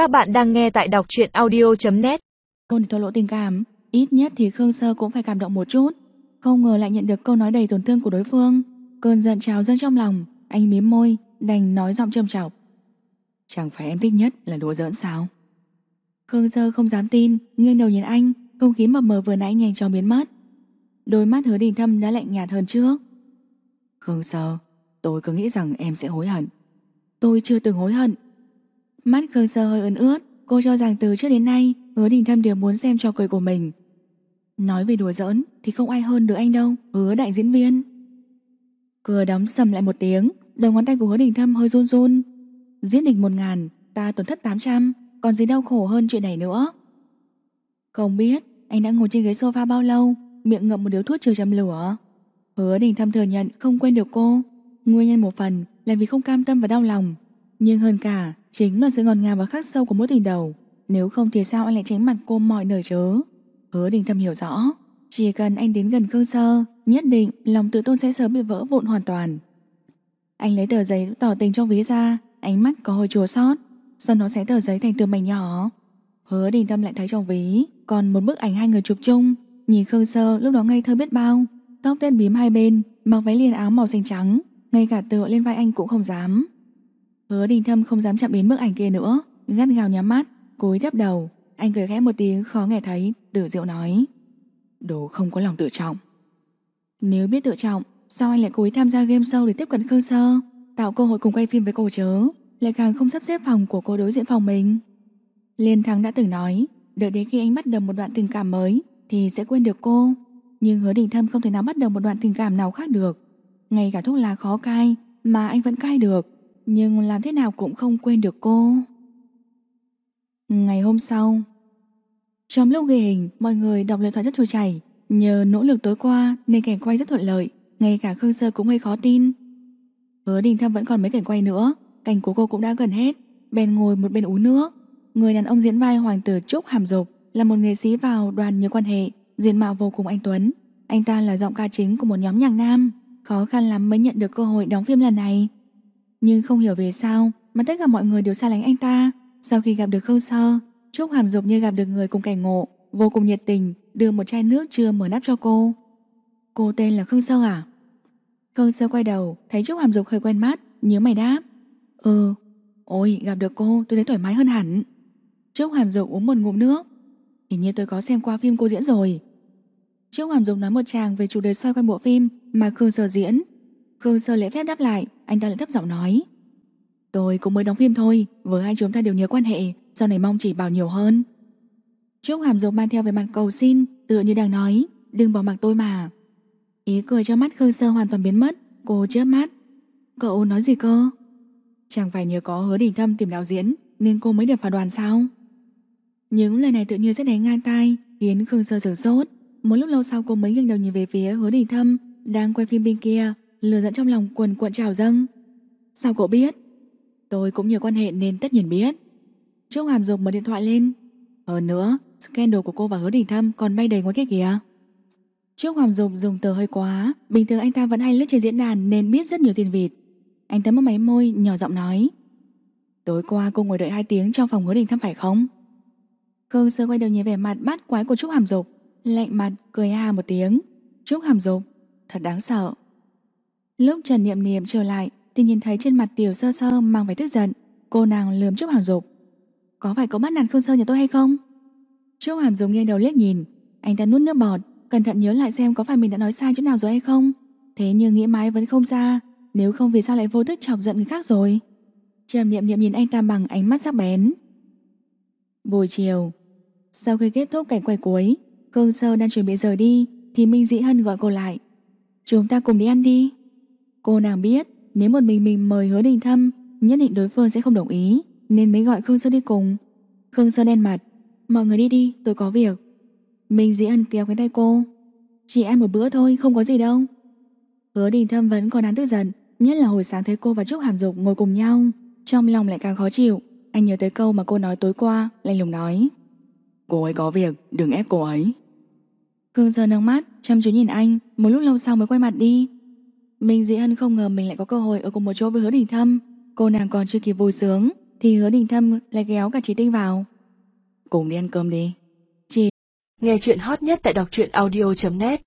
Các bạn đang nghe tại đọc truyện audio.net Ôn thổ lộ tình cảm. Ít nhất thì Khương Sơ cũng phải cảm động một chút. Không ngờ lại nhận được câu nói đầy tổn thương của đối phương. Cơn giận trào dâng trong lòng. Anh mím môi Đành nói giọng trầm trọng. Chẳng phải em thích nhất là đùa giỡn sao? Khương Sơ không dám tin Nghiêng đầu nhìn anh Không khí mập mờ vừa nãy nhanh chóng biến mất. Đôi mắt hứa đình thâm đã lạnh nhạt hơn trước. Khương Sơ Tôi cứ nghĩ rằng em sẽ hối hận. Tôi chưa từng hối hận Mắt Khương Sơ hơi ướn ướt, Cô cho rằng từ trước đến nay, Hứa đình thâm đều muốn xem trò cười của mình. Nói về đùa giỡn Thì không ai hơn được anh đâu, Hứa đại diễn viên. Cửa đóng sầm lại một tiếng, Đầu ngón tay của hứa đình thâm hơi run run. Giết địch một ngàn, Ta tổn thất 800 Còn gì đau khổ hơn chuyện này nữa. Không biết, anh đã ngồi trên ghế sofa bao lâu, Miệng ngậm một điếu thuốc trừ châm lửa. Hứa đình thâm thừa nhận không quên được cô. Nguyên nhân một phần là vì không cam tâm và đau lòng, Nhưng hơn cả Chính là sự ngọt ngào và khắc sâu của mối tình đầu. Nếu không thì sao anh lại tránh mặt cô mọi nơi chớ Hứa đình thâm hiểu rõ. Chỉ cần anh đến gần Khương Sơ, Nhất định lòng tự tôn sẽ sớm bị vỡ vụn hoàn toàn. Anh lấy tờ giấy tỏ tình trong ví ra, Ánh mắt có hơi chua xót, Sau đó xé tờ giấy thành từng mảnh nhỏ. Hứa đình thâm lại thấy trong ví Còn một bức ảnh hai người chụp chung. Nhìn Khương Sơ lúc đó ngây thơ biết bao. Tóc tên bím hai bên, Mặc váy liền áo màu xanh trắng, Ngay cả tựa lên vai anh cũng không dám. Hứa đình thâm không dám chạm đến bức ảnh kia nữa, Gắt gào nhắm mắt Cúi thấp đầu. Anh cười khẽ một tiếng, khó nghe thấy, Tử diệu nói. Đồ không có lòng tự trọng. Nếu biết tự trọng, Sao anh lại cố ý tham gia game show để tiếp cận Khương Sơ? Tạo cơ hội cùng quay phim với cô chớ Lại càng không sắp xếp phòng của cô đối diện phòng mình. Liên Thắng đã từng nói, Đợi đến khi anh bắt đầu một đoạn tình cảm mới, Thì sẽ quên được cô. Nhưng hứa đình thâm không thể nào bắt đầu một đoạn tình cảm nào khác được. Ngay cả thuốc lá khó cai Mà anh vẫn cai được. Nhưng làm thế nào cũng không quên được cô. Ngày hôm sau, Trong lúc ghi hình, Mọi người đọc lời thoại rất trôi chảy. Nhờ nỗ lực tối qua nên cảnh quay rất thuận lợi, Ngay cả Khương Sơ cũng hơi khó tin. Hứa đình thâm vẫn còn mấy cảnh quay nữa, Cảnh của cô cũng đã gần hết. Bèn ngồi một bên uống nước. Người đàn ông diễn vai hoàng tử Trúc Hàm Dục Là một nghệ sĩ vào đoàn nhớ quan hệ, Diện mạo vô cùng anh Tuấn. Anh ta là giọng ca chính của một nhóm nhạc nam. Khó khăn lắm mới nhận được cơ hội đóng phim lần này. Nhưng không hiểu về sao Mà tất cả mọi người đều xa lánh anh ta. Sau khi gặp được Khương Sơ, Trúc Hàm Dục như gặp được người cùng cảnh ngộ, Vô cùng nhiệt tình, Đưa một chai nước chưa mở nắp cho cô. Cô tên là Khương Sơ à? Khương Sơ quay đầu, Thấy Trúc Hàm Dục hơi quen mắt Nhớ mày đáp. Ừ Ôi, gặp được cô, tôi thấy thoải mái hơn hẳn. Trúc Hàm Dục uống một ngụm nước. Hình như tôi có xem qua phim cô diễn rồi. Trúc Hàm Dục nói một tràng về chủ đề xoay quanh bộ phim Mà Khương Sơ diễn. Khương Sơ lễ phép đáp lại, Anh ta lại thấp giọng nói. Tôi cũng mới đóng phim thôi, Với hai chúng ta đều nhớ quan hệ, Sau này mong chỉ bảo nhiều hơn. Trúc Hàm Dục mang theo về mặt cầu xin Tựa như đang nói, Đừng bỏ mặc tôi mà. Ý cười cho mắt Khương Sơ hoàn toàn biến mất, Cô chớp mắt. Cậu nói gì cơ? Chẳng phải nhớ có hứa đình thâm tìm đạo diễn, Nên cô mới được vào đoàn sao? Những lời này tự nhiên sẽ đánh ngang tai, Khiến Khương Sơ sửng sốt. Một lúc lâu sau cô mới nghiêng đầu nhìn về phía hứa đình thâm, Đang quay phim bên kia. Lừa dẫn trong lòng quần cuộn trào dâng. Sao cậu biết? Tôi cũng nhiều quan hệ nên tất nhiên biết. Trúc Hàm Dục mở điện thoại lên. Hơn nữa, Scandal của cô và hứa đình thâm còn bay đầy ngoài kia kìa. Trúc hàm Dục dùng từ hơi quá. Bình thường anh ta vẫn hay lướt trên diễn đàn Nên biết rất nhiều tiền vịt. Anh ta mất máy môi, nhỏ giọng nói. Tối qua cô ngồi đợi 2 tiếng trong phòng hứa đình thâm phải không? Khương Sơ quay đầu nhìn vẻ mặt bát quái của Trúc Hàm Dục. Lạnh mặt, cười ha một tiếng. Trúc Hàm Dục, Thật đáng sợ. Lúc Trần Niệm Niệm trở lại, Thì nhìn thấy trên mặt tiểu sơ sơ mang vẻ tức giận. Cô nàng lườm Trúc Hàm Dục. Có phải có mắt nàn Khương Sơ nhà tôi hay không? Trúc Hàm Dục nghiêng đầu liếc nhìn. Anh ta nuốt nước bọt, Cẩn thận nhớ lại xem có phải mình đã nói sai chỗ nào rồi hay không. Thế nhưng nghĩ mãi vẫn không ra, Nếu không vì sao lại vô thức chọc giận người khác rồi? Trầm niệm niệm nhìn anh ta bằng ánh mắt sắc bén. Buổi chiều, Sau khi kết thúc cảnh quay cuối, Khương Sơ đang chuẩn bị rời đi, Thì Minh Dĩ Hân gọi cô lại. Chúng ta cùng đi ăn đi. Cô nàng biết nếu một mình mình mời hứa đình thâm Nhất định đối phương sẽ không đồng ý Nên mới gọi Khương Sơ đi cùng. Khương Sơ đen mặt Mọi người đi đi tôi có việc. Minh Dĩ Ân kéo cái tay cô Chỉ ăn một bữa thôi không có gì đâu. Hứa đình thâm vẫn còn đáng tức giận Nhất là hồi sáng thấy cô và Trúc Hàm Dục ngồi cùng nhau Trong lòng lại càng khó chịu. Anh nhớ tới câu mà cô nói tối qua Lạnh lùng nói Cô ấy có việc đừng ép cô ấy. Cương giờ nâng mắt chăm chú nhìn anh Một lúc lâu sau mới quay mặt đi Minh Dĩ Hân không ngờ mình lại có cơ hội ở cùng một chỗ với Hứa Đình Thâm. Cô nàng còn chưa kịp vui sướng, thì Hứa Đình Thâm lại ghéo cả Trí Tinh vào. Cùng đi ăn cơm đi. Chị. Nghe chuyện hot nhất tại đọc truyện audio.net